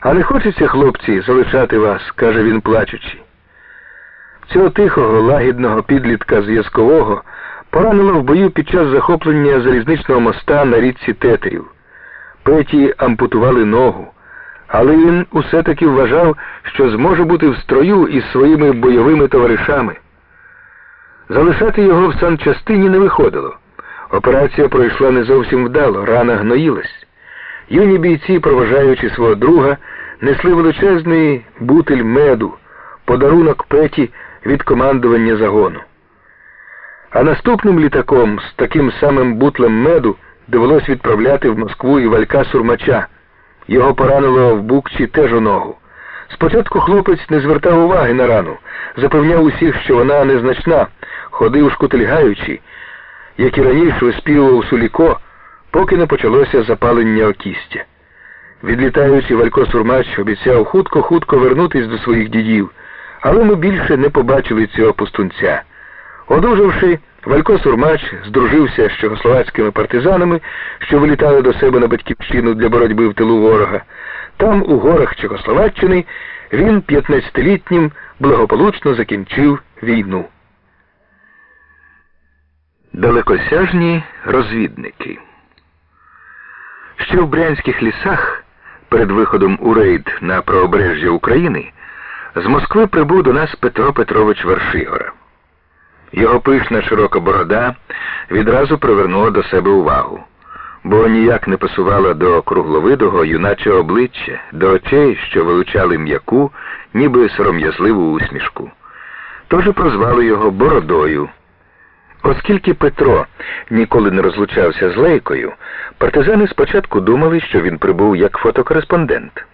А не хочеться, хлопці, залишати вас, каже він плачучи. Цього тихого, лагідного підлітка зв'язкового поранило в бою під час захоплення залізничного моста на річці Тетерів. Петі ампутували ногу, але він усе таки вважав, що зможе бути в строю із своїми бойовими товаришами. Залишати його в санчастині не виходило. Операція пройшла не зовсім вдало, рана гноїлась. Юні бійці, проважаючи свого друга, несли величезний бутиль меду, подарунок Петі від командування загону. А наступним літаком з таким самим бутлем меду довелось відправляти в Москву і валька Сурмача. Його поранило в букчі теж у ногу. Спочатку хлопець не звертав уваги на рану, запевняв усіх, що вона незначна, ходив шкутильгаючи, як і раніше виспівував Суліко, поки не почалося запалення окістя. Відлітаючи, Валько Сурмач обіцяв хутко-хутко вернутись до своїх дідів, але ми більше не побачили цього пустунця. Одужавши, Валько Сурмач здружився з чехословацькими партизанами, що вилітали до себе на батьківщину для боротьби в тилу ворога. Там, у горах Чехословаччини, він 15-літнім благополучно закінчив війну. Далекосяжні розвідники. Ще в брянських лісах, перед виходом у рейд на правобережжя України, з Москви прибув до нас Петро Петрович Вершигора. Його пишна широка борода відразу привернула до себе увагу, бо ніяк не пасувала до кругловидого юначого обличчя, до очей, що вилучали м'яку, ніби сором'язливу усмішку. Тож прозвали його Бородою. Оскільки Петро ніколи не розлучався з Лейкою, партизани спочатку думали, що він прибув як фотокореспондент.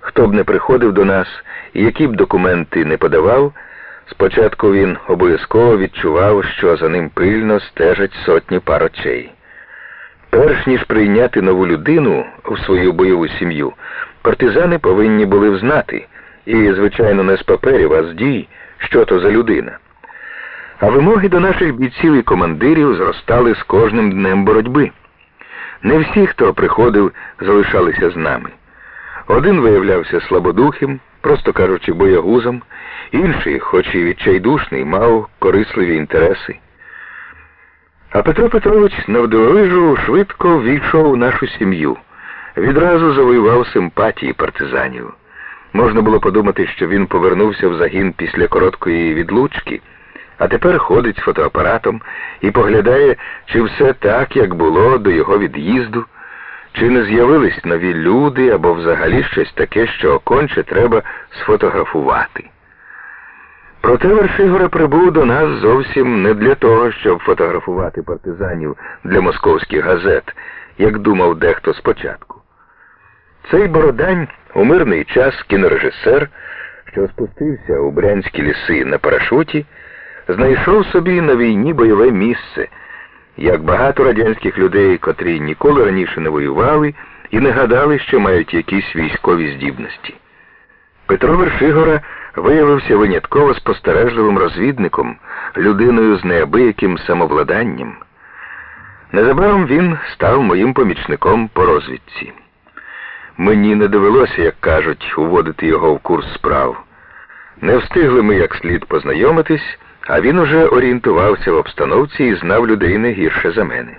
Хто б не приходив до нас і які б документи не подавав, спочатку він обов'язково відчував, що за ним пильно стежать сотні пар очей. Перш ніж прийняти нову людину в свою бойову сім'ю, партизани повинні були взнати, і, звичайно, не з паперів, а з дій, що то за людина. А вимоги до наших бійців і командирів зростали з кожним днем боротьби. Не всі, хто приходив, залишалися з нами. Один виявлявся слабодухим, просто кажучи, боягузом, інший, хоч і відчайдушний, мав корисливі інтереси. А Петро Петрович навдивовижу швидко війшов у нашу сім'ю, відразу завоював симпатії партизанів. Можна було подумати, що він повернувся в загін після короткої відлучки а тепер ходить з фотоапаратом і поглядає, чи все так, як було до його від'їзду, чи не з'явились нові люди або взагалі щось таке, що конче треба сфотографувати. Проте Вершигора прибув до нас зовсім не для того, щоб фотографувати партизанів для московських газет, як думав дехто спочатку. Цей Бородань у мирний час кінорежисер, що спустився у брянські ліси на парашуті знайшов собі на війні бойове місце, як багато радянських людей, котрі ніколи раніше не воювали і не гадали, що мають якісь військові здібності. Петро Вершигора виявився винятково спостережливим розвідником, людиною з неабияким самовладанням. Незабаром він став моїм помічником по розвідці. Мені не довелося, як кажуть, уводити його в курс справ. Не встигли ми як слід познайомитись, а він уже орієнтувався в обстановці і знав людей не гірше за мене.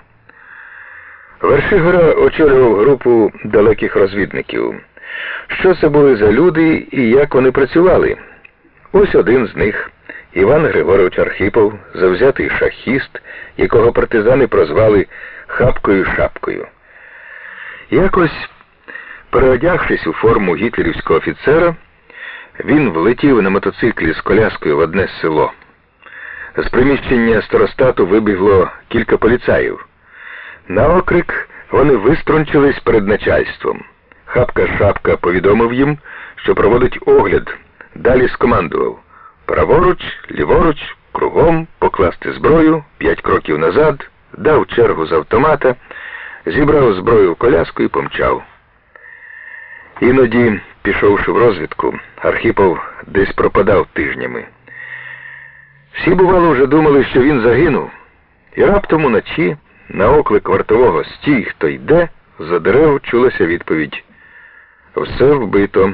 Вершигора очолював групу далеких розвідників. Що це були за люди і як вони працювали? Ось один з них, Іван Григорович Архипов, завзятий шахіст, якого партизани прозвали Хапкою Шапкою. Якось, переодягшись у форму гітлерівського офіцера, він влетів на мотоциклі з коляскою в одне село. З приміщення старостату вибігло кілька поліцаїв. На окрик вони виструнчились перед начальством. Хапка шапка повідомив їм, що проводить огляд. Далі скомандував праворуч, ліворуч, кругом, покласти зброю, п'ять кроків назад, дав чергу з автомата, зібрав зброю в коляску і помчав. Іноді, пішовши в розвідку, Архіпов десь пропадав тижнями. Всі, бувало, вже думали, що він загинув, і раптом уночі, на оклик вартового стій, хто йде, за дерев чулася відповідь Все вбито.